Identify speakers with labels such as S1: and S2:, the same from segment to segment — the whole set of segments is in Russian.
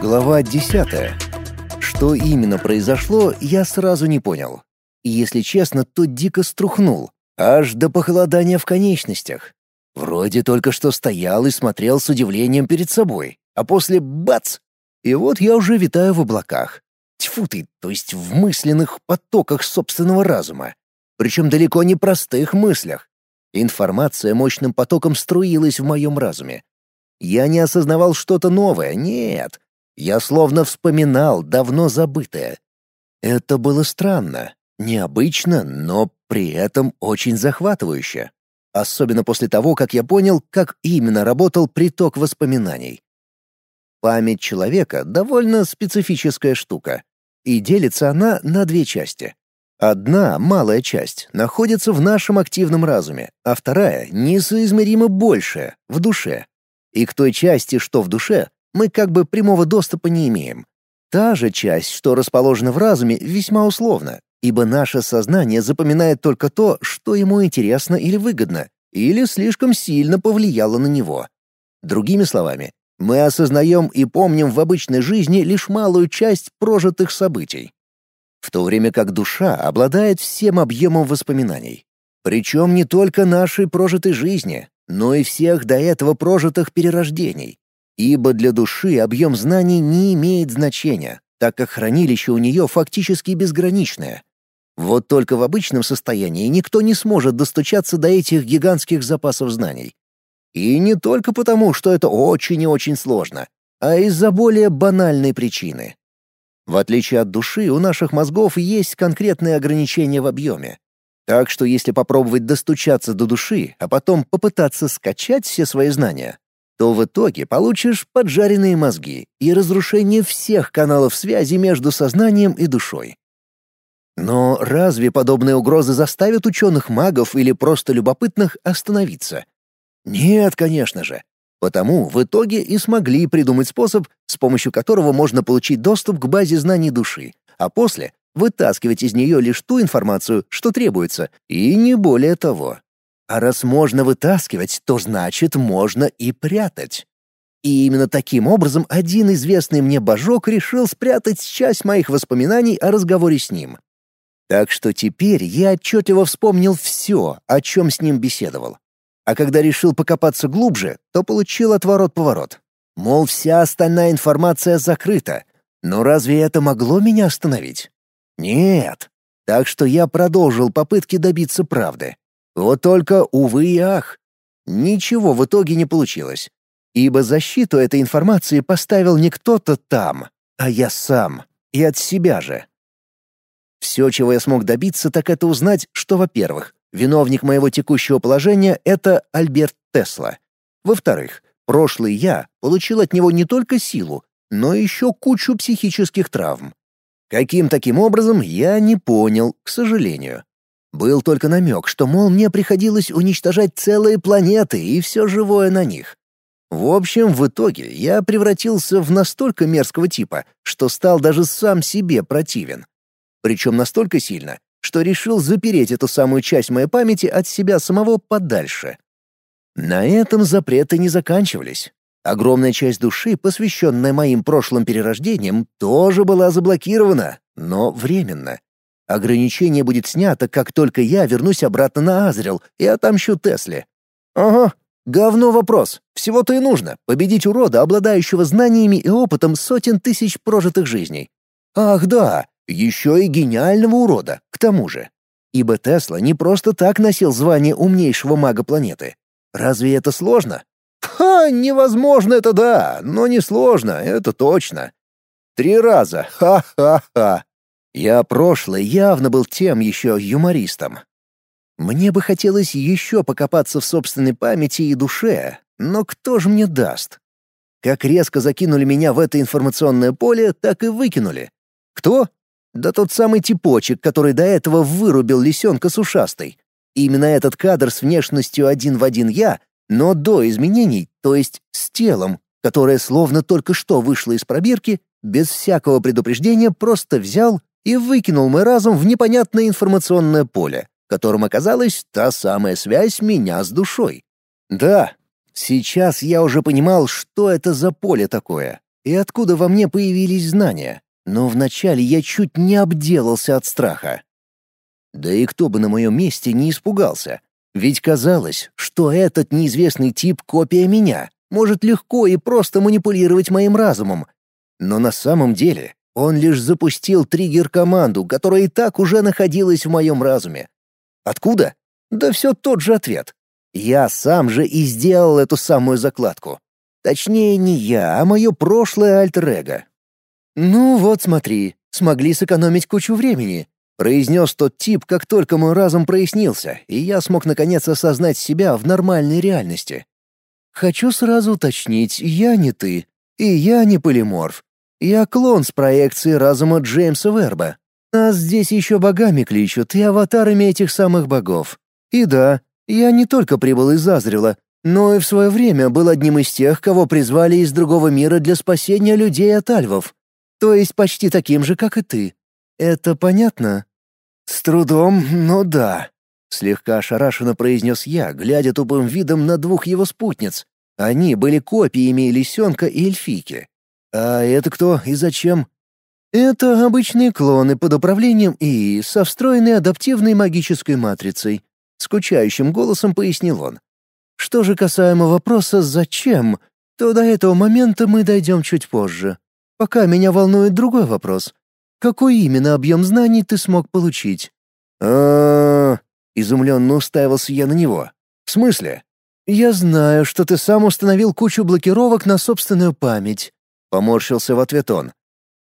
S1: Глава 10. Что именно произошло, я сразу не понял. И если честно, то дико струхнул, аж до похолодания в конечностях. Вроде только что стоял и смотрел с удивлением перед собой, а после — бац! И вот я уже витаю в облаках. Тьфу ты, то есть в мысленных потоках собственного разума. Причем далеко не простых мыслях. Информация мощным потоком струилась в моем разуме. Я не осознавал что-то новое, нет. Я словно вспоминал давно забытое. Это было странно, необычно, но при этом очень захватывающе. Особенно после того, как я понял, как именно работал приток воспоминаний. Память человека — довольно специфическая штука, и делится она на две части. Одна, малая часть, находится в нашем активном разуме, а вторая, несоизмеримо большая, в душе. И к той части, что в душе, мы как бы прямого доступа не имеем. Та же часть, что расположена в разуме, весьма условна, ибо наше сознание запоминает только то, что ему интересно или выгодно, или слишком сильно повлияло на него. Другими словами, мы осознаем и помним в обычной жизни лишь малую часть прожитых событий, в то время как душа обладает всем объемом воспоминаний. Причем не только нашей прожитой жизни, но и всех до этого прожитых перерождений. Ибо для души объем знаний не имеет значения, так как хранилище у нее фактически безграничное. Вот только в обычном состоянии никто не сможет достучаться до этих гигантских запасов знаний. И не только потому, что это очень и очень сложно, а из-за более банальной причины. В отличие от души, у наших мозгов есть конкретные ограничения в объеме. Так что если попробовать достучаться до души, а потом попытаться скачать все свои знания, то в итоге получишь поджаренные мозги и разрушение всех каналов связи между сознанием и душой. Но разве подобные угрозы заставят ученых-магов или просто любопытных остановиться? Нет, конечно же. Потому в итоге и смогли придумать способ, с помощью которого можно получить доступ к базе знаний души, а после вытаскивать из нее лишь ту информацию, что требуется, и не более того. А раз можно вытаскивать, то значит можно и прятать. И именно таким образом один известный мне божок решил спрятать часть моих воспоминаний о разговоре с ним. Так что теперь я отчетливо вспомнил все, о чем с ним беседовал. А когда решил покопаться глубже, то получил отворот-поворот. Мол, вся остальная информация закрыта. Но разве это могло меня остановить? Нет. Так что я продолжил попытки добиться правды. Вот только, увы и ах, ничего в итоге не получилось. Ибо защиту этой информации поставил не кто-то там, а я сам, и от себя же. Все, чего я смог добиться, так это узнать, что, во-первых, виновник моего текущего положения — это Альберт Тесла. Во-вторых, прошлый я получил от него не только силу, но еще кучу психических травм. Каким таким образом, я не понял, к сожалению. Был только намек, что, мол, мне приходилось уничтожать целые планеты и все живое на них. В общем, в итоге я превратился в настолько мерзкого типа, что стал даже сам себе противен. Причем настолько сильно, что решил запереть эту самую часть моей памяти от себя самого подальше. На этом запреты не заканчивались. Огромная часть души, посвященная моим прошлым перерождениям, тоже была заблокирована, но временно. Ограничение будет снято, как только я вернусь обратно на Азрил и отомщу Тесле. Ага, говно вопрос. Всего-то и нужно — победить урода, обладающего знаниями и опытом сотен тысяч прожитых жизней. Ах да, еще и гениального урода, к тому же. Ибо Тесла не просто так носил звание умнейшего мага планеты. Разве это сложно? Ха, невозможно это да, но не сложно, это точно. Три раза, ха-ха-ха. Я прошлый явно был тем еще юмористом. Мне бы хотелось еще покопаться в собственной памяти и душе, но кто же мне даст? Как резко закинули меня в это информационное поле, так и выкинули. Кто? Да тот самый типочек, который до этого вырубил лисенка с ушастой. Именно этот кадр с внешностью один в один я, но до изменений, то есть с телом, которое словно только что вышло из пробирки, без всякого предупреждения просто взял и выкинул мой разум в непонятное информационное поле, которым оказалась та самая связь меня с душой. Да, Сейчас я уже понимал, что это за поле такое и откуда во мне появились знания, но вначале я чуть не обделался от страха. Да и кто бы на моем месте не испугался, ведь казалось, что этот неизвестный тип — копия меня, может легко и просто манипулировать моим разумом. Но на самом деле он лишь запустил триггер-команду, которая и так уже находилась в моем разуме. Откуда? Да все тот же ответ. Я сам же и сделал эту самую закладку. Точнее, не я, а мое прошлое альтер-эго. «Ну вот смотри, смогли сэкономить кучу времени», — произнес тот тип, как только мой разум прояснился, и я смог наконец осознать себя в нормальной реальности. «Хочу сразу уточнить, я не ты, и я не полиморф. Я клон с проекции разума Джеймса Верба. Нас здесь еще богами кличут и аватарами этих самых богов. И да, я не только прибыл из Азрила, но и в свое время был одним из тех, кого призвали из другого мира для спасения людей от альвов. То есть почти таким же, как и ты. Это понятно? С трудом, но да. Слегка ошарашенно произнес я, глядя тупым видом на двух его спутниц. Они были копиями лисенка и эльфийки. А это кто и зачем? Это обычные клоны под управлением ИИ со встроенной адаптивной магической матрицей. Скучающим голосом пояснил он. Что же касаемо вопроса «зачем?», то до этого момента мы дойдем чуть позже. Пока меня волнует другой вопрос. Какой именно объем знаний ты смог получить? а изумленно уставился я на него. «В смысле?» «Я знаю, что ты сам установил кучу блокировок на собственную память», — поморщился в ответ он.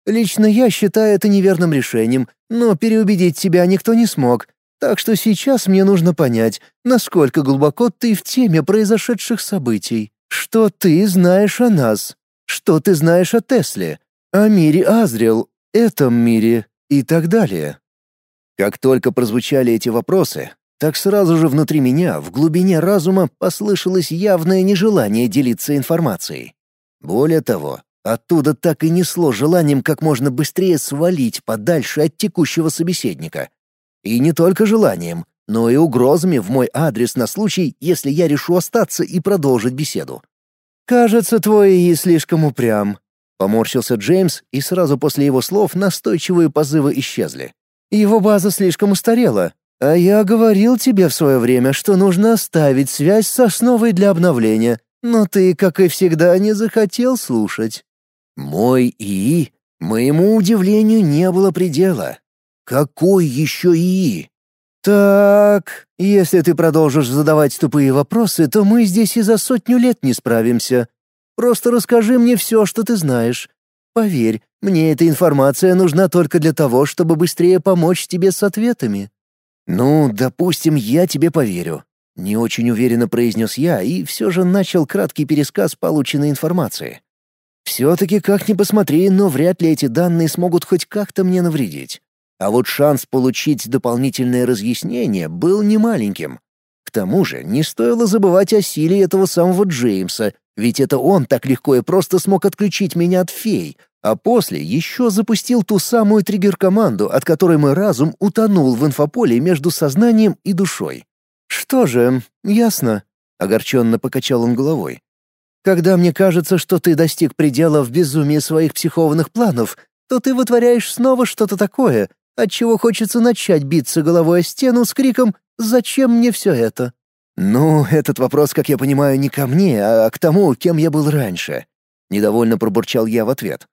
S1: «Лично я считаю это неверным решением, но переубедить тебя никто не смог, так что сейчас мне нужно понять, насколько глубоко ты в теме произошедших событий. Что ты знаешь о нас? Что ты знаешь о Тесле? О мире Азриэл, этом мире и так далее. Как только прозвучали эти вопросы, так сразу же внутри меня, в глубине разума, послышалось явное нежелание делиться информацией. Более того, оттуда так и несло желанием как можно быстрее свалить подальше от текущего собеседника — и не только желанием, но и угрозами в мой адрес на случай, если я решу остаться и продолжить беседу. «Кажется, твой и слишком упрям», — поморщился Джеймс, и сразу после его слов настойчивые позывы исчезли. «Его база слишком устарела, а я говорил тебе в свое время, что нужно оставить связь с основой для обновления, но ты, как и всегда, не захотел слушать». Мой ИИ, моему удивлению, не было предела. Какой еще ИИ? Так, если ты продолжишь задавать тупые вопросы, то мы здесь и за сотню лет не справимся. Просто расскажи мне все, что ты знаешь. Поверь, мне эта информация нужна только для того, чтобы быстрее помочь тебе с ответами. Ну, допустим, я тебе поверю. Не очень уверенно произнес я и все же начал краткий пересказ полученной информации. Все-таки как ни посмотри, но вряд ли эти данные смогут хоть как-то мне навредить. А вот шанс получить дополнительное разъяснение был немаленьким. К тому же не стоило забывать о силе этого самого Джеймса, ведь это он так легко и просто смог отключить меня от фей, а после еще запустил ту самую триггер-команду, от которой мой разум утонул в инфополе между сознанием и душой. «Что же, ясно», — огорченно покачал он головой. «Когда мне кажется, что ты достиг предела в безумии своих психованных планов, то ты вытворяешь снова что-то такое, отчего хочется начать биться головой о стену с криком «Зачем мне все это?». «Ну, этот вопрос, как я понимаю, не ко мне, а к тому, кем я был раньше», — недовольно пробурчал я в ответ.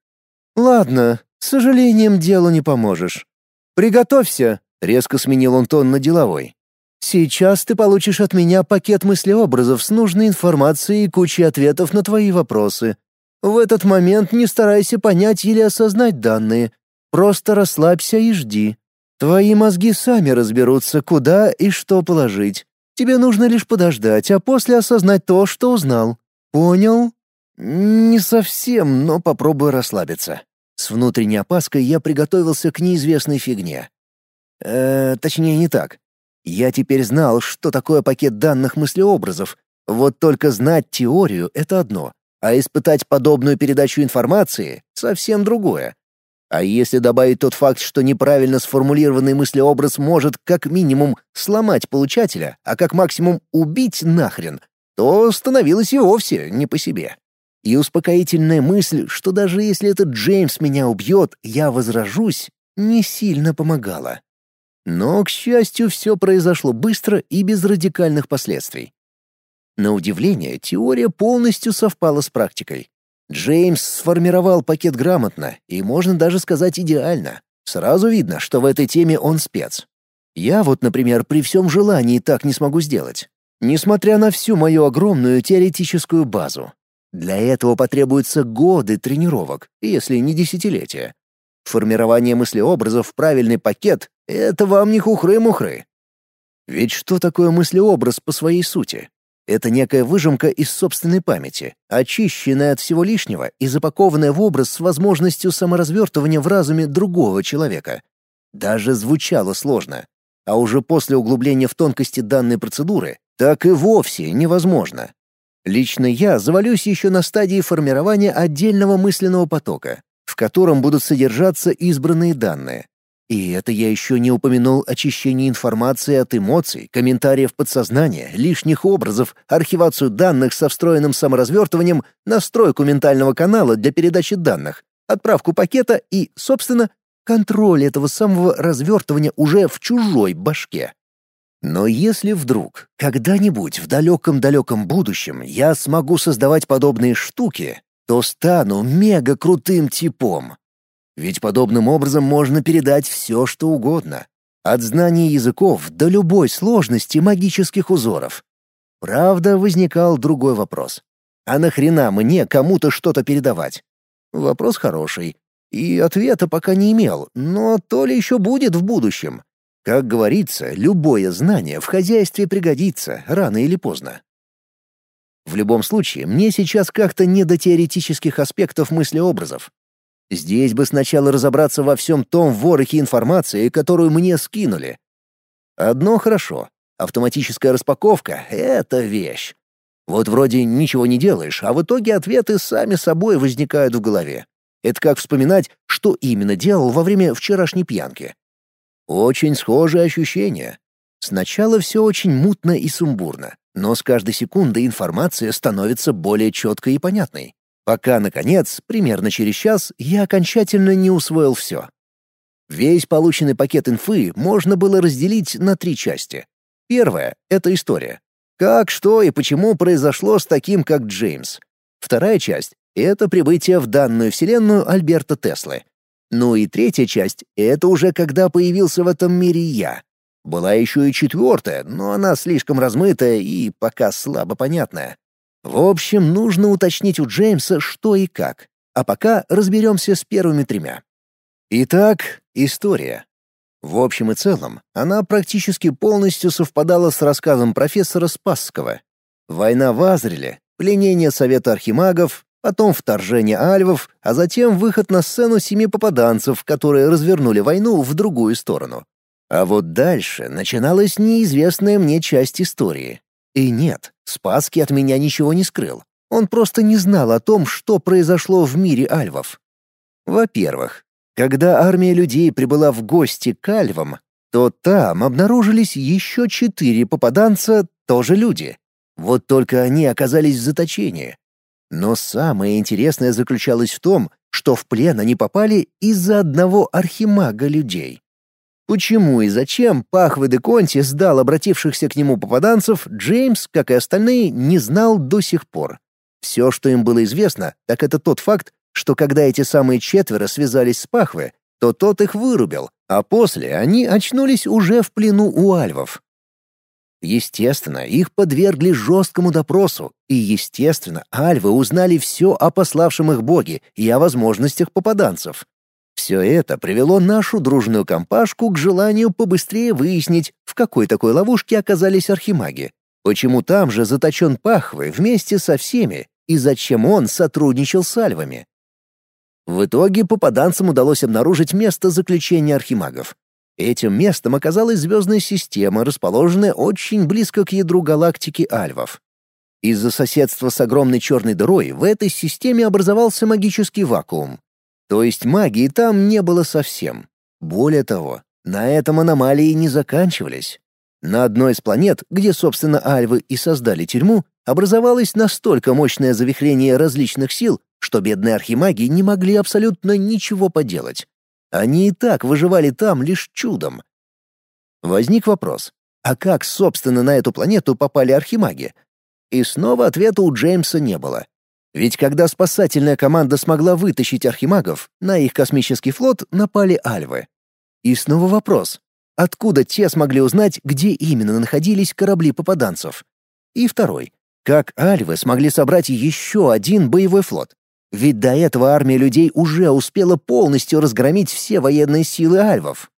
S1: «Ладно, с сожалением делу не поможешь. Приготовься», — резко сменил он тон на деловой. «Сейчас ты получишь от меня пакет мыслеобразов с нужной информацией и кучей ответов на твои вопросы. В этот момент не старайся понять или осознать данные, Просто расслабься и жди. Твои мозги сами разберутся, куда и что положить. Тебе нужно лишь подождать, а после осознать то, что узнал. Понял? Не совсем, но попробую расслабиться. С внутренней опаской я приготовился к неизвестной фигне. Э, точнее, не так. Я теперь знал, что такое пакет данных мыслеобразов. Вот только знать теорию — это одно, а испытать подобную передачу информации — совсем другое. А если добавить тот факт, что неправильно сформулированный мыслеобраз может как минимум сломать получателя, а как максимум убить нахрен, то становилось и вовсе не по себе. И успокоительная мысль, что даже если этот Джеймс меня убьет, я возражусь, не сильно помогала. Но, к счастью, все произошло быстро и без радикальных последствий. На удивление, теория полностью совпала с практикой. Джеймс сформировал пакет грамотно и, можно даже сказать, идеально. Сразу видно, что в этой теме он спец. Я вот, например, при всем желании так не смогу сделать. Несмотря на всю мою огромную теоретическую базу. Для этого потребуются годы тренировок, если не десятилетия. Формирование мыслеобразов в правильный пакет — это вам не хухры-мухры. Ведь что такое мыслеобраз по своей сути? Это некая выжимка из собственной памяти, очищенная от всего лишнего и запакованная в образ с возможностью саморазвертывания в разуме другого человека. Даже звучало сложно. А уже после углубления в тонкости данной процедуры так и вовсе невозможно. Лично я завалюсь еще на стадии формирования отдельного мысленного потока, в котором будут содержаться избранные данные, и это я еще не упомянул очищение информации от эмоций, комментариев подсознания, лишних образов, архивацию данных со встроенным саморазвертыванием, настройку ментального канала для передачи данных, отправку пакета и, собственно, контроль этого самого развертывания уже в чужой башке. Но если вдруг, когда-нибудь в далеком-далеком будущем я смогу создавать подобные штуки, то стану мега крутым типом, ведь подобным образом можно передать все, что угодно. От знания языков до любой сложности магических узоров. Правда, возникал другой вопрос. А нахрена мне кому-то что-то передавать? Вопрос хороший. И ответа пока не имел, но то ли еще будет в будущем. Как говорится, любое знание в хозяйстве пригодится, рано или поздно. В любом случае, мне сейчас как-то не до теоретических аспектов мыслеобразов. Здесь бы сначала разобраться во всем том ворохе информации, которую мне скинули. Одно хорошо. Автоматическая распаковка — это вещь. Вот вроде ничего не делаешь, а в итоге ответы сами собой возникают в голове. Это как вспоминать, что именно делал во время вчерашней пьянки. Очень схожие ощущения. Сначала все очень мутно и сумбурно, но с каждой секундой информация становится более четкой и понятной пока, наконец, примерно через час, я окончательно не усвоил все. Весь полученный пакет инфы можно было разделить на три части. Первая — это история. Как, что и почему произошло с таким, как Джеймс. Вторая часть — это прибытие в данную вселенную Альберта Теслы. Ну и третья часть — это уже когда появился в этом мире я. Была еще и четвертая, но она слишком размытая и пока слабо понятная. В общем, нужно уточнить у Джеймса, что и как. А пока разберемся с первыми тремя. Итак, история. В общем и целом, она практически полностью совпадала с рассказом профессора Спасского. Война в Азреле, пленение Совета Архимагов, потом вторжение альвов, а затем выход на сцену семи попаданцев, которые развернули войну в другую сторону. А вот дальше начиналась неизвестная мне часть истории. И нет, Спасский от меня ничего не скрыл. Он просто не знал о том, что произошло в мире альвов. Во-первых, когда армия людей прибыла в гости к альвам, то там обнаружились еще четыре попаданца, тоже люди. Вот только они оказались в заточении. Но самое интересное заключалось в том, что в плен они попали из-за одного архимага людей. Почему и зачем Пахвы де Конти сдал обратившихся к нему попаданцев, Джеймс, как и остальные, не знал до сих пор. Все, что им было известно, так это тот факт, что когда эти самые четверо связались с Пахвы, то тот их вырубил, а после они очнулись уже в плену у альвов. Естественно, их подвергли жесткому допросу, и, естественно, альвы узнали все о пославшем их боге и о возможностях попаданцев. Все это привело нашу дружную компашку к желанию побыстрее выяснить, в какой такой ловушке оказались архимаги, почему там же заточен Пахвы вместе со всеми и зачем он сотрудничал с альвами. В итоге попаданцам удалось обнаружить место заключения архимагов. Этим местом оказалась звездная система, расположенная очень близко к ядру галактики Альвов. Из-за соседства с огромной черной дырой в этой системе образовался магический вакуум, то есть магии там не было совсем. Более того, на этом аномалии не заканчивались. На одной из планет, где, собственно, альвы и создали тюрьму, образовалось настолько мощное завихрение различных сил, что бедные архимаги не могли абсолютно ничего поделать. Они и так выживали там лишь чудом. Возник вопрос, а как, собственно, на эту планету попали архимаги? И снова ответа у Джеймса не было. Ведь когда спасательная команда смогла вытащить архимагов, на их космический флот напали альвы. И снова вопрос, откуда те смогли узнать, где именно находились корабли попаданцев? И второй, как альвы смогли собрать еще один боевой флот? Ведь до этого армия людей уже успела полностью разгромить все военные силы альвов.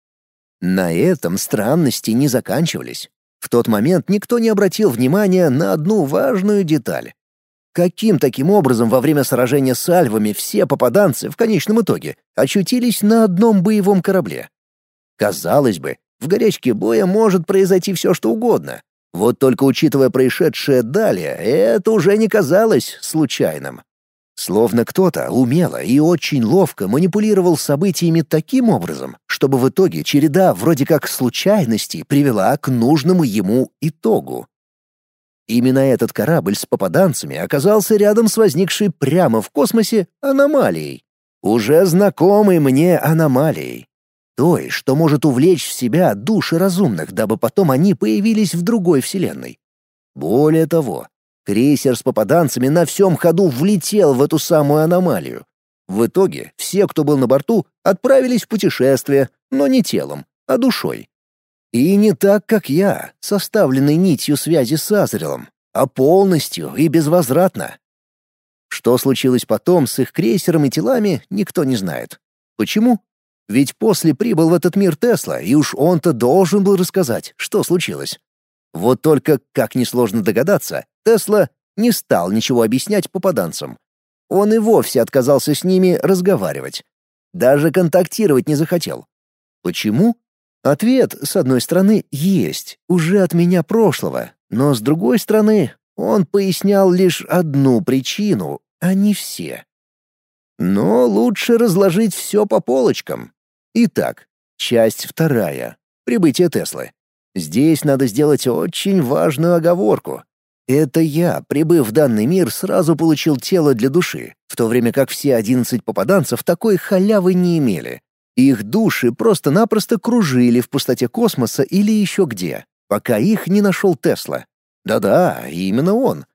S1: На этом странности не заканчивались. В тот момент никто не обратил внимания на одну важную деталь. Каким таким образом во время сражения с альвами все попаданцы в конечном итоге очутились на одном боевом корабле? Казалось бы, в горячке боя может произойти все что угодно. Вот только учитывая происшедшее далее, это уже не казалось случайным. Словно кто-то умело и очень ловко манипулировал событиями таким образом, чтобы в итоге череда вроде как случайностей привела к нужному ему итогу. Именно этот корабль с попаданцами оказался рядом с возникшей прямо в космосе аномалией. Уже знакомой мне аномалией. Той, что может увлечь в себя души разумных, дабы потом они появились в другой вселенной. Более того, Крейсер с попаданцами на всем ходу влетел в эту самую аномалию. В итоге все, кто был на борту, отправились в путешествие, но не телом, а душой. И не так, как я, составленный нитью связи с Азрелом, а полностью и безвозвратно. Что случилось потом с их крейсером и телами, никто не знает. Почему? Ведь после прибыл в этот мир Тесла, и уж он-то должен был рассказать, что случилось. Вот только, как несложно догадаться, Тесла не стал ничего объяснять попаданцам. Он и вовсе отказался с ними разговаривать. Даже контактировать не захотел. Почему? Ответ, с одной стороны, есть, уже от меня прошлого, но с другой стороны, он пояснял лишь одну причину, а не все. Но лучше разложить все по полочкам. Итак, часть вторая. Прибытие Теслы. Здесь надо сделать очень важную оговорку. Это я, прибыв в данный мир, сразу получил тело для души, в то время как все одиннадцать попаданцев такой халявы не имели. Их души просто-напросто кружили в пустоте космоса или еще где, пока их не нашел Тесла. Да-да, именно он.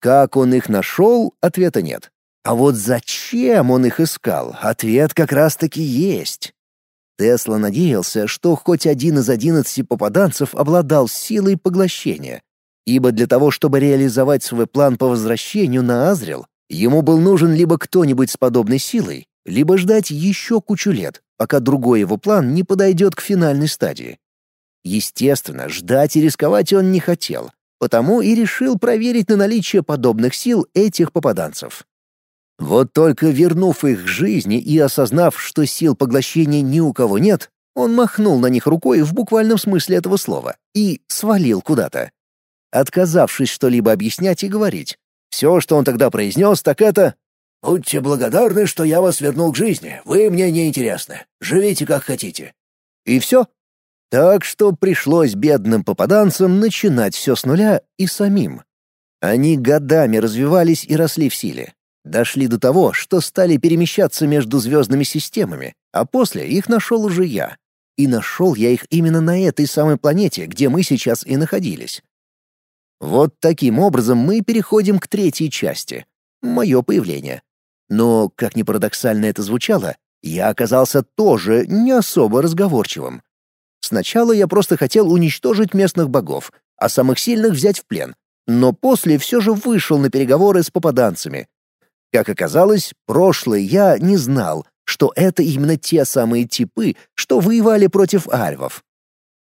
S1: Как он их нашел, ответа нет. А вот зачем он их искал, ответ как раз-таки есть. Тесла надеялся, что хоть один из одиннадцати попаданцев обладал силой поглощения, ибо для того, чтобы реализовать свой план по возвращению на Азрел, ему был нужен либо кто-нибудь с подобной силой, либо ждать еще кучу лет, пока другой его план не подойдет к финальной стадии. Естественно, ждать и рисковать он не хотел, потому и решил проверить на наличие подобных сил этих попаданцев. Вот только вернув их к жизни и осознав, что сил поглощения ни у кого нет, он махнул на них рукой в буквальном смысле этого слова и свалил куда-то. Отказавшись что-либо объяснять и говорить. Все, что он тогда произнес, так это «Будьте благодарны, что я вас вернул к жизни. Вы мне не интересны. Живите как хотите». И все. Так что пришлось бедным попаданцам начинать все с нуля и самим. Они годами развивались и росли в силе. Дошли до того, что стали перемещаться между звездными системами, а после их нашел уже я. И нашел я их именно на этой самой планете, где мы сейчас и находились. Вот таким образом мы переходим к третьей части — мое появление. Но, как ни парадоксально это звучало, я оказался тоже не особо разговорчивым. Сначала я просто хотел уничтожить местных богов, а самых сильных взять в плен, но после все же вышел на переговоры с попаданцами, как оказалось, прошлый я не знал, что это именно те самые типы, что воевали против альвов.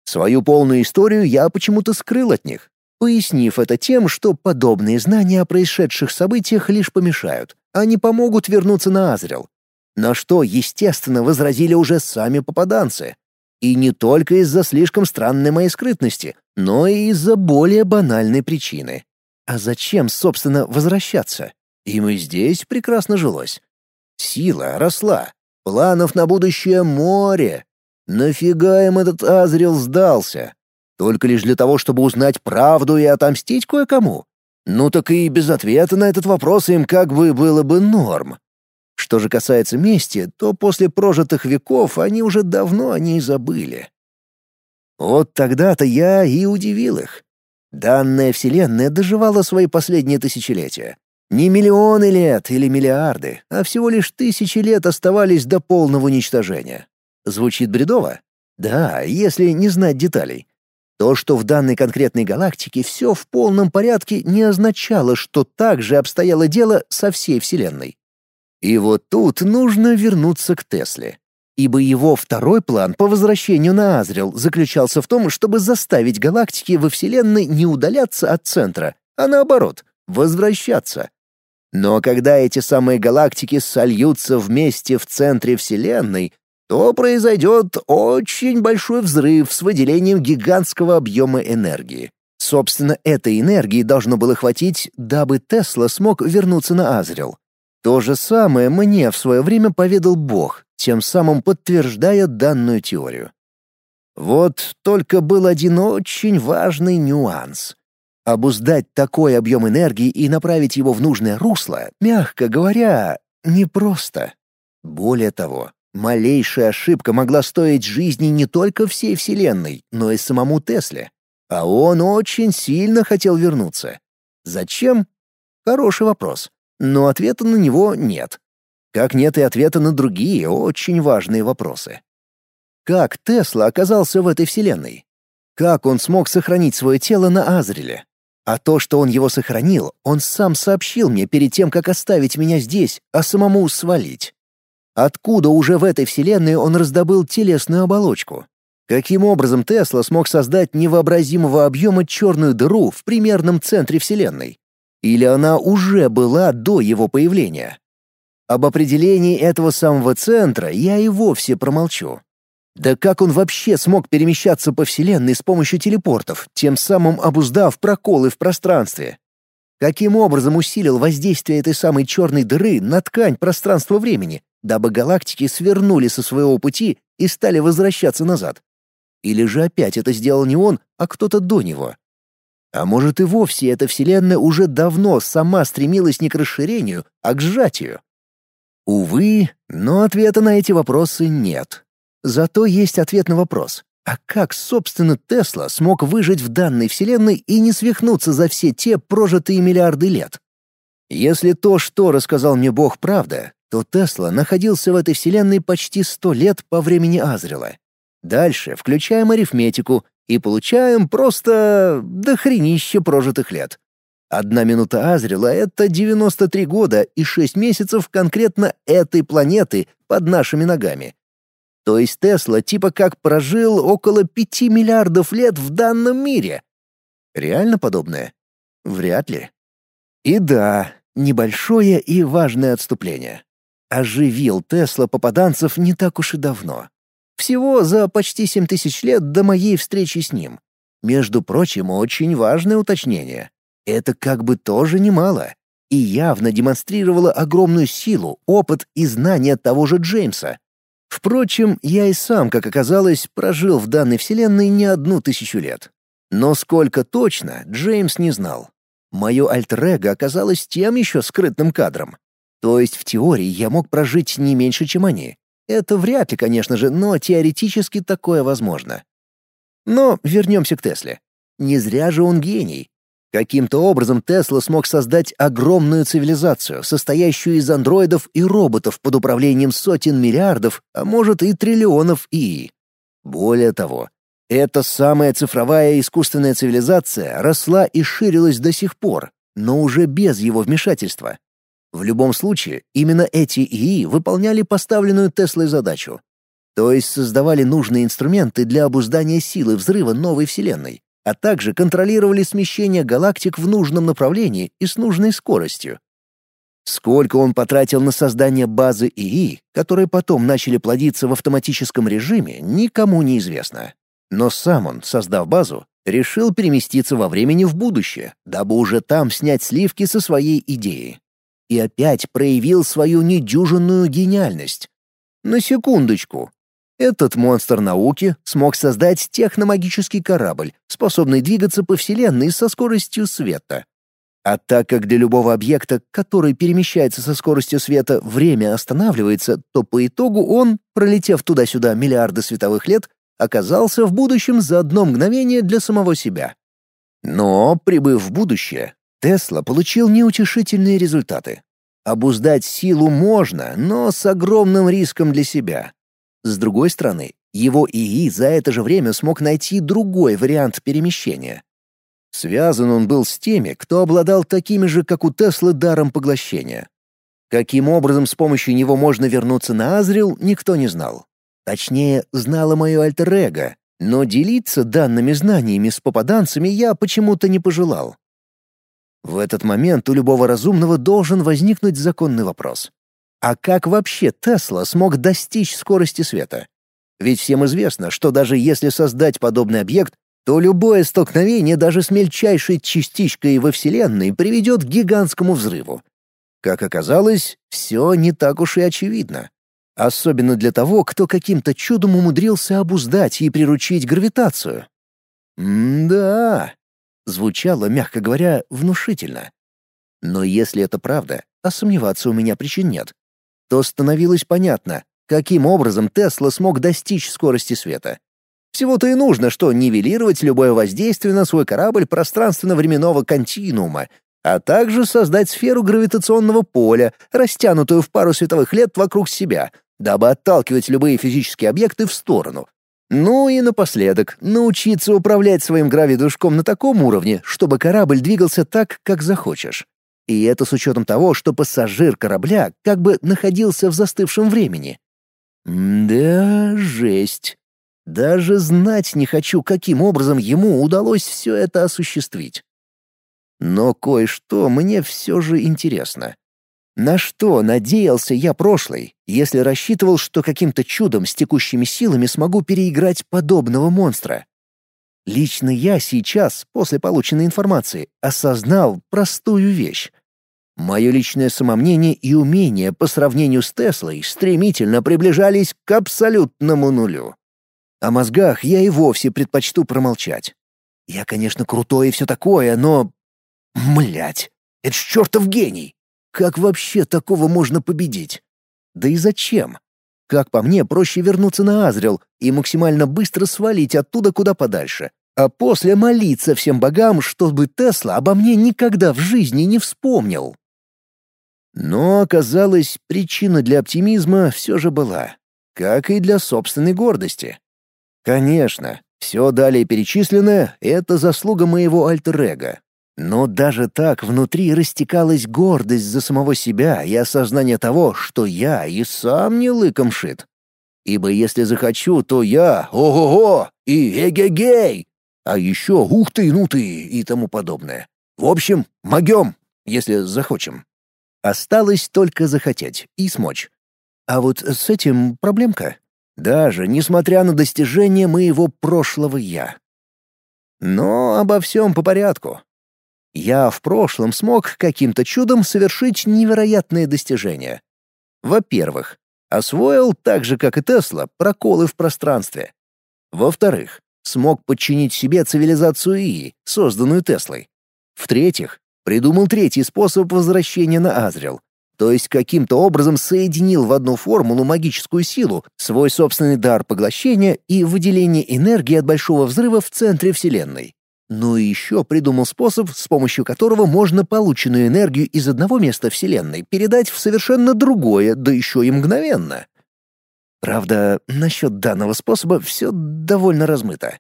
S1: Свою полную историю я почему-то скрыл от них, пояснив это тем, что подобные знания о происшедших событиях лишь помешают, не помогут вернуться на Азрел. На что, естественно, возразили уже сами попаданцы. И не только из-за слишком странной моей скрытности, но и из-за более банальной причины. А зачем, собственно, возвращаться? Им и здесь прекрасно жилось. Сила росла, планов на будущее море. Нафига им этот Азрил сдался? Только лишь для того, чтобы узнать правду и отомстить кое-кому? Ну так и без ответа на этот вопрос им как бы было бы норм. Что же касается мести, то после прожитых веков они уже давно о ней забыли. Вот тогда-то я и удивил их. Данная Вселенная доживала свои последние тысячелетия. Не миллионы лет или миллиарды, а всего лишь тысячи лет оставались до полного уничтожения. Звучит бредово? Да, если не знать деталей. То, что в данной конкретной галактике все в полном порядке, не означало, что так же обстояло дело со всей Вселенной. И вот тут нужно вернуться к Тесле. Ибо его второй план по возвращению на Азрил заключался в том, чтобы заставить галактики во Вселенной не удаляться от центра, а наоборот, возвращаться. Но когда эти самые галактики сольются вместе в центре Вселенной, то произойдет очень большой взрыв с выделением гигантского объема энергии. Собственно, этой энергии должно было хватить, дабы Тесла смог вернуться на Азрил. То же самое мне в свое время поведал Бог, тем самым подтверждая данную теорию. Вот только был один очень важный нюанс. Обуздать такой объем энергии и направить его в нужное русло, мягко говоря, непросто. Более того, малейшая ошибка могла стоить жизни не только всей Вселенной, но и самому Тесле. А он очень сильно хотел вернуться. Зачем? Хороший вопрос но ответа на него нет. Как нет и ответа на другие очень важные вопросы. Как Тесла оказался в этой вселенной? Как он смог сохранить свое тело на Азреле? А то, что он его сохранил, он сам сообщил мне перед тем, как оставить меня здесь, а самому свалить. Откуда уже в этой вселенной он раздобыл телесную оболочку? Каким образом Тесла смог создать невообразимого объема черную дыру в примерном центре вселенной? Или она уже была до его появления? Об определении этого самого центра я и вовсе промолчу. Да как он вообще смог перемещаться по Вселенной с помощью телепортов, тем самым обуздав проколы в пространстве? Каким образом усилил воздействие этой самой черной дыры на ткань пространства-времени, дабы галактики свернули со своего пути и стали возвращаться назад? Или же опять это сделал не он, а кто-то до него? А может и вовсе эта вселенная уже давно сама стремилась не к расширению, а к сжатию? Увы, но ответа на эти вопросы нет. Зато есть ответ на вопрос. А как, собственно, Тесла смог выжить в данной вселенной и не свихнуться за все те прожитые миллиарды лет? Если то, что рассказал мне Бог, правда, то Тесла находился в этой вселенной почти сто лет по времени Азрила. Дальше включаем арифметику, и получаем просто дохренище прожитых лет. Одна минута Азрила — это 93 года и 6 месяцев конкретно этой планеты под нашими ногами. То есть Тесла типа как прожил около 5 миллиардов лет в данном мире. Реально подобное? Вряд ли. И да, небольшое и важное отступление. Оживил Тесла попаданцев не так уж и давно. Всего за почти семь тысяч лет до моей встречи с ним. Между прочим, очень важное уточнение. Это как бы тоже немало. И явно демонстрировало огромную силу, опыт и знания того же Джеймса. Впрочем, я и сам, как оказалось, прожил в данной вселенной не одну тысячу лет. Но сколько точно, Джеймс не знал. Мое альтер оказалось тем еще скрытным кадром. То есть в теории я мог прожить не меньше, чем они. Это вряд ли, конечно же, но теоретически такое возможно. Но вернемся к Тесле. Не зря же он гений. Каким-то образом Тесла смог создать огромную цивилизацию, состоящую из андроидов и роботов под управлением сотен миллиардов, а может и триллионов ИИ. Более того, эта самая цифровая искусственная цивилизация росла и ширилась до сих пор, но уже без его вмешательства. В любом случае, именно эти ИИ выполняли поставленную Теслой задачу. То есть создавали нужные инструменты для обуздания силы взрыва новой Вселенной, а также контролировали смещение галактик в нужном направлении и с нужной скоростью. Сколько он потратил на создание базы ИИ, которые потом начали плодиться в автоматическом режиме, никому не известно. Но сам он, создав базу, решил переместиться во времени в будущее, дабы уже там снять сливки со своей идеи и опять проявил свою недюжинную гениальность. На секундочку. Этот монстр науки смог создать техномагический корабль, способный двигаться по Вселенной со скоростью света. А так как для любого объекта, который перемещается со скоростью света, время останавливается, то по итогу он, пролетев туда-сюда миллиарды световых лет, оказался в будущем за одно мгновение для самого себя. Но, прибыв в будущее, Тесла получил неутешительные результаты. Обуздать силу можно, но с огромным риском для себя. С другой стороны, его ИИ за это же время смог найти другой вариант перемещения. Связан он был с теми, кто обладал такими же, как у Теслы, даром поглощения. Каким образом с помощью него можно вернуться на Азрил, никто не знал. Точнее, знало мое альтер-эго, но делиться данными знаниями с попаданцами я почему-то не пожелал. В этот момент у любого разумного должен возникнуть законный вопрос. А как вообще Тесла смог достичь скорости света? Ведь всем известно, что даже если создать подобный объект, то любое столкновение даже с мельчайшей частичкой во Вселенной приведет к гигантскому взрыву. Как оказалось, все не так уж и очевидно. Особенно для того, кто каким-то чудом умудрился обуздать и приручить гравитацию. М-да, звучало, мягко говоря, внушительно. Но если это правда, а сомневаться у меня причин нет, то становилось понятно, каким образом Тесла смог достичь скорости света. Всего-то и нужно, что нивелировать любое воздействие на свой корабль пространственно-временного континуума, а также создать сферу гравитационного поля, растянутую в пару световых лет вокруг себя, дабы отталкивать любые физические объекты в сторону. Ну и напоследок, научиться управлять своим гравидушком на таком уровне, чтобы корабль двигался так, как захочешь. И это с учетом того, что пассажир корабля как бы находился в застывшем времени. Да, жесть. Даже знать не хочу, каким образом ему удалось все это осуществить. Но кое-что мне все же интересно. На что надеялся я прошлый, если рассчитывал, что каким-то чудом с текущими силами смогу переиграть подобного монстра? Лично я сейчас, после полученной информации, осознал простую вещь. Мое личное самомнение и умение по сравнению с Теслой стремительно приближались к абсолютному нулю. О мозгах я и вовсе предпочту промолчать. Я, конечно, крутой и все такое, но... Млять, это ж чертов гений! Как вообще такого можно победить? Да и зачем? Как по мне, проще вернуться на Азрил и максимально быстро свалить оттуда куда подальше, а после молиться всем богам, чтобы Тесла обо мне никогда в жизни не вспомнил. Но оказалось, причина для оптимизма все же была, как и для собственной гордости. Конечно, все далее перечисленное — это заслуга моего альтер-эго, но даже так внутри растекалась гордость за самого себя и осознание того, что я и сам не лыком шит. Ибо если захочу, то я ого-го и эге-гей, а еще ух ты, ну ты и тому подобное. В общем, могем, если захочем. Осталось только захотеть и смочь. А вот с этим проблемка. Даже несмотря на достижения моего прошлого «я». Но обо всем по порядку. Я в прошлом смог каким-то чудом совершить невероятные достижения. Во-первых, освоил так же, как и Тесла, проколы в пространстве. Во-вторых, смог подчинить себе цивилизацию ИИ, созданную Теслой. В-третьих, придумал третий способ возвращения на Азрил, то есть каким-то образом соединил в одну формулу магическую силу, свой собственный дар поглощения и выделение энергии от большого взрыва в центре Вселенной. Ну и еще придумал способ, с помощью которого можно полученную энергию из одного места Вселенной передать в совершенно другое, да еще и мгновенно. Правда, насчет данного способа все довольно размыто.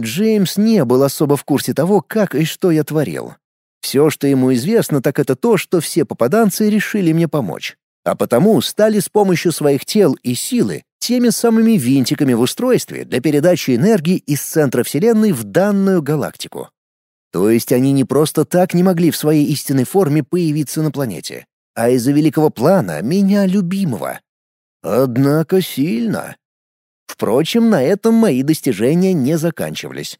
S1: Джеймс не был особо в курсе того, как и что я творил. Все, что ему известно, так это то, что все попаданцы решили мне помочь. А потому стали с помощью своих тел и силы теми самыми винтиками в устройстве для передачи энергии из центра Вселенной в данную галактику. То есть они не просто так не могли в своей истинной форме появиться на планете, а из-за великого плана меня любимого. Однако сильно. Впрочем, на этом мои достижения не заканчивались.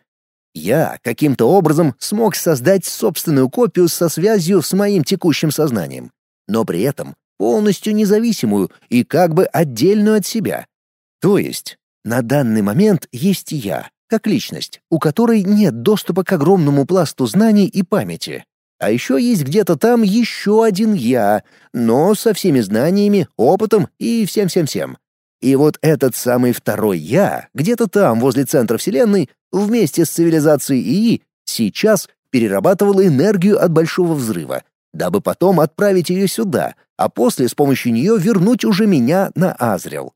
S1: Я каким-то образом смог создать собственную копию со связью с моим текущим сознанием, но при этом полностью независимую и как бы отдельную от себя. То есть На данный момент есть я, как личность, у которой нет доступа к огромному пласту знаний и памяти. А еще есть где-то там еще один я, но со всеми знаниями, опытом и всем-всем-всем. И вот этот самый второй я, где-то там, возле центра Вселенной, вместе с цивилизацией ИИ, сейчас перерабатывал энергию от Большого Взрыва, дабы потом отправить ее сюда, а после с помощью нее вернуть уже меня на Азрел.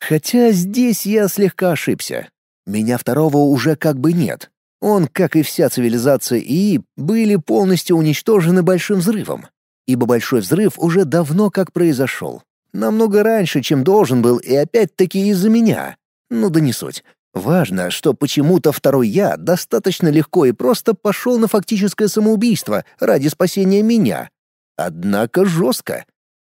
S1: Хотя здесь я слегка ошибся. Меня второго уже как бы нет. Он, как и вся цивилизация ИИ, были полностью уничтожены Большим Взрывом. Ибо Большой Взрыв уже давно как произошел. Намного раньше, чем должен был, и опять-таки из-за меня. Ну да не суть. Важно, что почему-то второй я достаточно легко и просто пошел на фактическое самоубийство ради спасения меня. Однако жестко.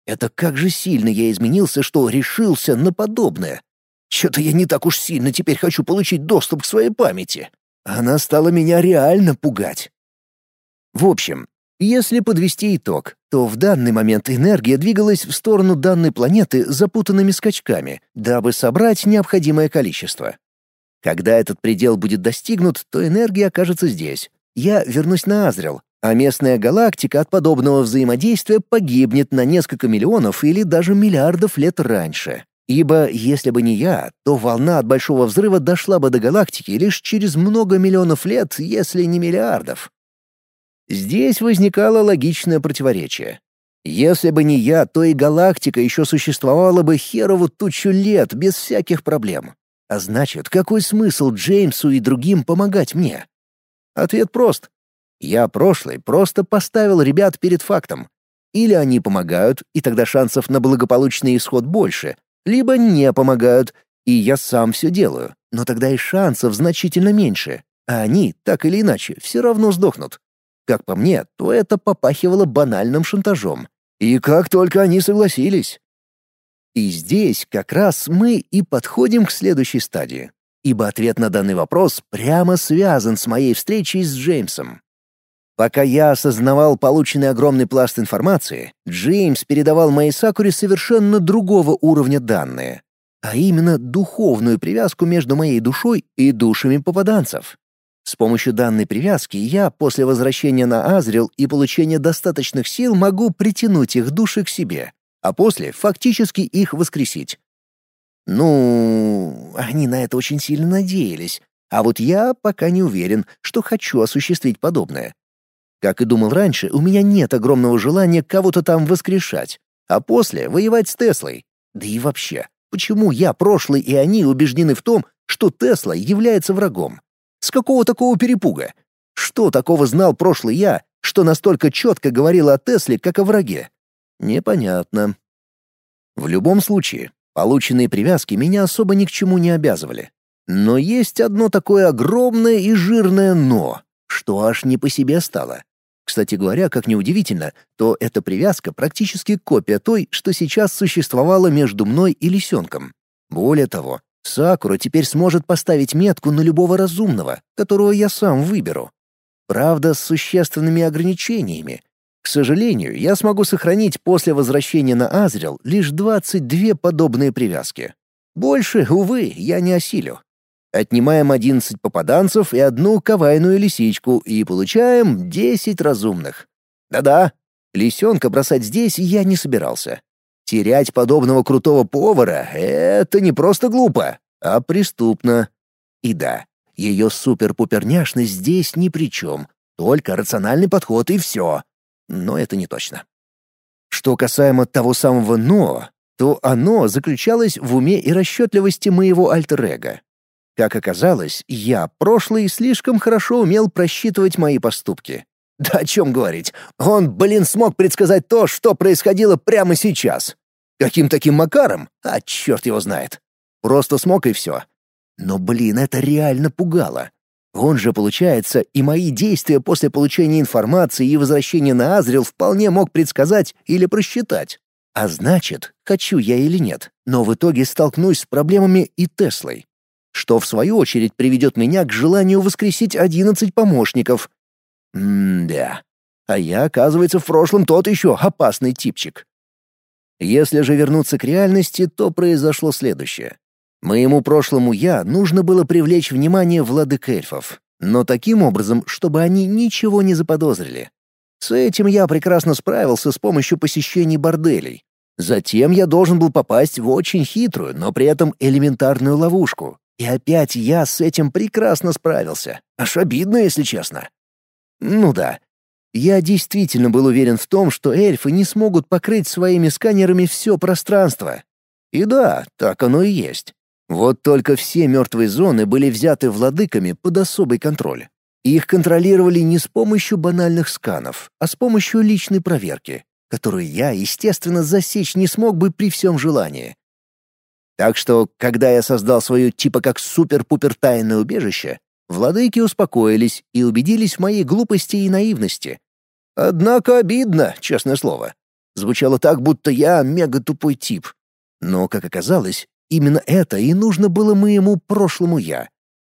S1: Это как же сильно я изменился, что решился на подобное. Что-то я не так уж сильно теперь хочу получить доступ к своей памяти. Она стала меня реально пугать. В общем, если подвести итог, то в данный момент энергия двигалась в сторону данной планеты запутанными скачками, дабы собрать необходимое количество. Когда этот предел будет достигнут, то энергия окажется здесь. Я вернусь на Азрел, а местная галактика от подобного взаимодействия погибнет на несколько миллионов или даже миллиардов лет раньше. Ибо если бы не я, то волна от Большого Взрыва дошла бы до галактики лишь через много миллионов лет, если не миллиардов. Здесь возникало логичное противоречие. Если бы не я, то и галактика еще существовала бы херову тучу лет без всяких проблем. А значит, какой смысл Джеймсу и другим помогать мне? Ответ прост. Я прошлый просто поставил ребят перед фактом. Или они помогают, и тогда шансов на благополучный исход больше, либо не помогают, и я сам все делаю, но тогда и шансов значительно меньше, а они, так или иначе, все равно сдохнут. Как по мне, то это попахивало банальным шантажом. И как только они согласились. И здесь как раз мы и подходим к следующей стадии, ибо ответ на данный вопрос прямо связан с моей встречей с Джеймсом. Пока я осознавал полученный огромный пласт информации, Джеймс передавал моей Сакуре совершенно другого уровня данные, а именно духовную привязку между моей душой и душами попаданцев. С помощью данной привязки я после возвращения на Азрил и получения достаточных сил могу притянуть их души к себе, а после фактически их воскресить. Ну, они на это очень сильно надеялись, а вот я пока не уверен, что хочу осуществить подобное. Как и думал раньше, у меня нет огромного желания кого-то там воскрешать, а после воевать с Теслой. Да и вообще, почему я, прошлый и они убеждены в том, что Тесла является врагом? С какого такого перепуга? Что такого знал прошлый я, что настолько четко говорил о Тесле, как о враге? Непонятно. В любом случае, полученные привязки меня особо ни к чему не обязывали. Но есть одно такое огромное и жирное «но», что аж не по себе стало. Кстати говоря, как неудивительно, то эта привязка практически копия той, что сейчас существовала между мной и лисенком. Более того, Сакура теперь сможет поставить метку на любого разумного, которого я сам выберу. Правда, с существенными ограничениями. К сожалению, я смогу сохранить после возвращения на Азрел лишь 22 подобные привязки. Больше, увы, я не осилю. Отнимаем 11 попаданцев и одну кавайную лисичку и получаем 10 разумных. Да-да, лисенка бросать здесь я не собирался. Терять подобного крутого повара — это не просто глупо, а преступно. И да, ее супер-пуперняшность здесь ни при чем, только рациональный подход и все. Но это не точно. Что касаемо того самого «но», то оно заключалось в уме и расчетливости моего альтер-эго. Как оказалось, я, прошлый, слишком хорошо умел просчитывать мои поступки. Да о чем говорить? Он, блин, смог предсказать то, что происходило прямо сейчас. Каким таким макаром? А черт его знает. Просто смог и все. Но, блин, это реально пугало. Он же, получается, и мои действия после получения информации и возвращения на Азрил вполне мог предсказать или просчитать. А значит, хочу я или нет, но в итоге столкнусь с проблемами и Теслой что в свою очередь приведет меня к желанию воскресить одиннадцать помощников. М-да. А я, оказывается, в прошлом тот еще опасный типчик. Если же вернуться к реальности, то произошло следующее. Моему прошлому «я» нужно было привлечь внимание владык эльфов, но таким образом, чтобы они ничего не заподозрили. С этим я прекрасно справился с помощью посещений борделей. Затем я должен был попасть в очень хитрую, но при этом элементарную ловушку. И опять я с этим прекрасно справился. Аж обидно, если честно. Ну да. Я действительно был уверен в том, что эльфы не смогут покрыть своими сканерами все пространство. И да, так оно и есть. Вот только все мертвые зоны были взяты владыками под особый контроль. Их контролировали не с помощью банальных сканов, а с помощью личной проверки, которую я, естественно, засечь не смог бы при всем желании. Так что, когда я создал свое типа как супер-пупер тайное убежище, владыки успокоились и убедились в моей глупости и наивности. Однако обидно, честное слово. Звучало так, будто я мега-тупой тип. Но, как оказалось, Именно это и нужно было моему прошлому «я»,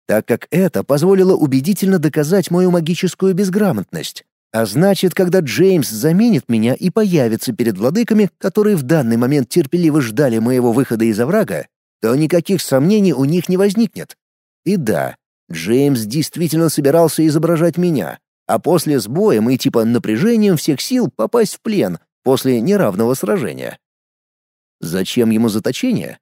S1: так как это позволило убедительно доказать мою магическую безграмотность. А значит, когда Джеймс заменит меня и появится перед владыками, которые в данный момент терпеливо ждали моего выхода из оврага, то никаких сомнений у них не возникнет. И да, Джеймс действительно собирался изображать меня, а после с боем и типа напряжением всех сил попасть в плен после неравного сражения. Зачем ему заточение?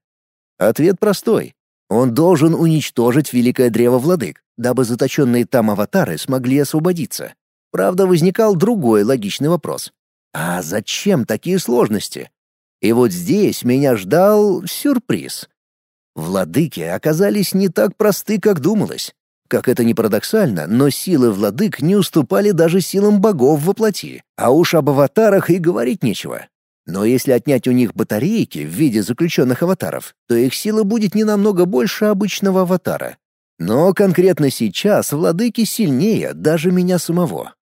S1: Ответ простой. Он должен уничтожить Великое Древо Владык, дабы заточенные там аватары смогли освободиться. Правда, возникал другой логичный вопрос. А зачем такие сложности? И вот здесь меня ждал сюрприз. Владыки оказались не так просты, как думалось. Как это ни парадоксально, но силы владык не уступали даже силам богов во плоти, а уж об аватарах и говорить нечего. Но если отнять у них батарейки в виде заключенных аватаров, то их сила будет не намного больше обычного аватара. Но конкретно сейчас владыки сильнее даже меня самого.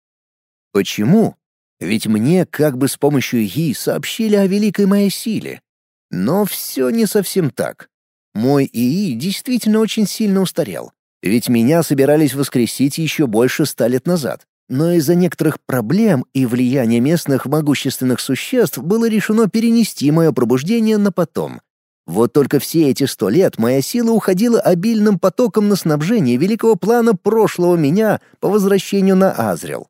S1: Почему? Ведь мне как бы с помощью Ги сообщили о великой моей силе. Но все не совсем так. Мой ИИ действительно очень сильно устарел. Ведь меня собирались воскресить еще больше ста лет назад но из-за некоторых проблем и влияния местных могущественных существ было решено перенести мое пробуждение на потом. Вот только все эти сто лет моя сила уходила обильным потоком на снабжение великого плана прошлого меня по возвращению на Азрел.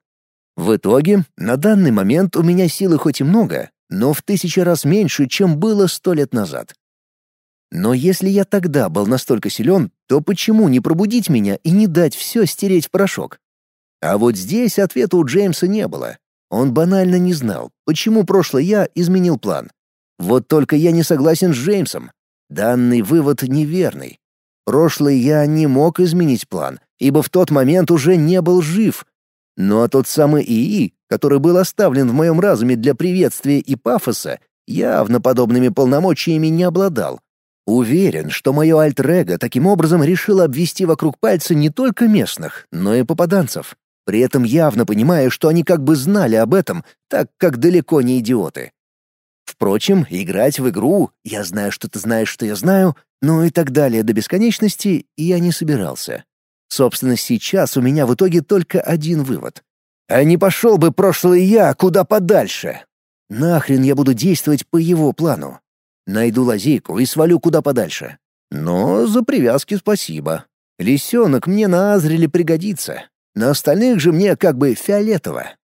S1: В итоге, на данный момент у меня силы хоть и много, но в тысячи раз меньше, чем было сто лет назад. Но если я тогда был настолько силен, то почему не пробудить меня и не дать все стереть в порошок? А вот здесь ответа у Джеймса не было. Он банально не знал, почему прошлый я изменил план. Вот только я не согласен с Джеймсом. Данный вывод неверный. Прошлый я не мог изменить план, ибо в тот момент уже не был жив. Ну а тот самый ИИ, который был оставлен в моем разуме для приветствия и пафоса, явно подобными полномочиями не обладал. Уверен, что мое альтер таким образом решило обвести вокруг пальца не только местных, но и попаданцев при этом явно понимая, что они как бы знали об этом, так как далеко не идиоты. Впрочем, играть в игру «я знаю, что ты знаешь, что я знаю», ну и так далее до бесконечности я не собирался. Собственно, сейчас у меня в итоге только один вывод. А не пошел бы прошлый я куда подальше. Нахрен я буду действовать по его плану. Найду лазейку и свалю куда подальше. Но за привязки спасибо. Лисенок мне на Азреле пригодится. На остальных же мне как бы фиолетово.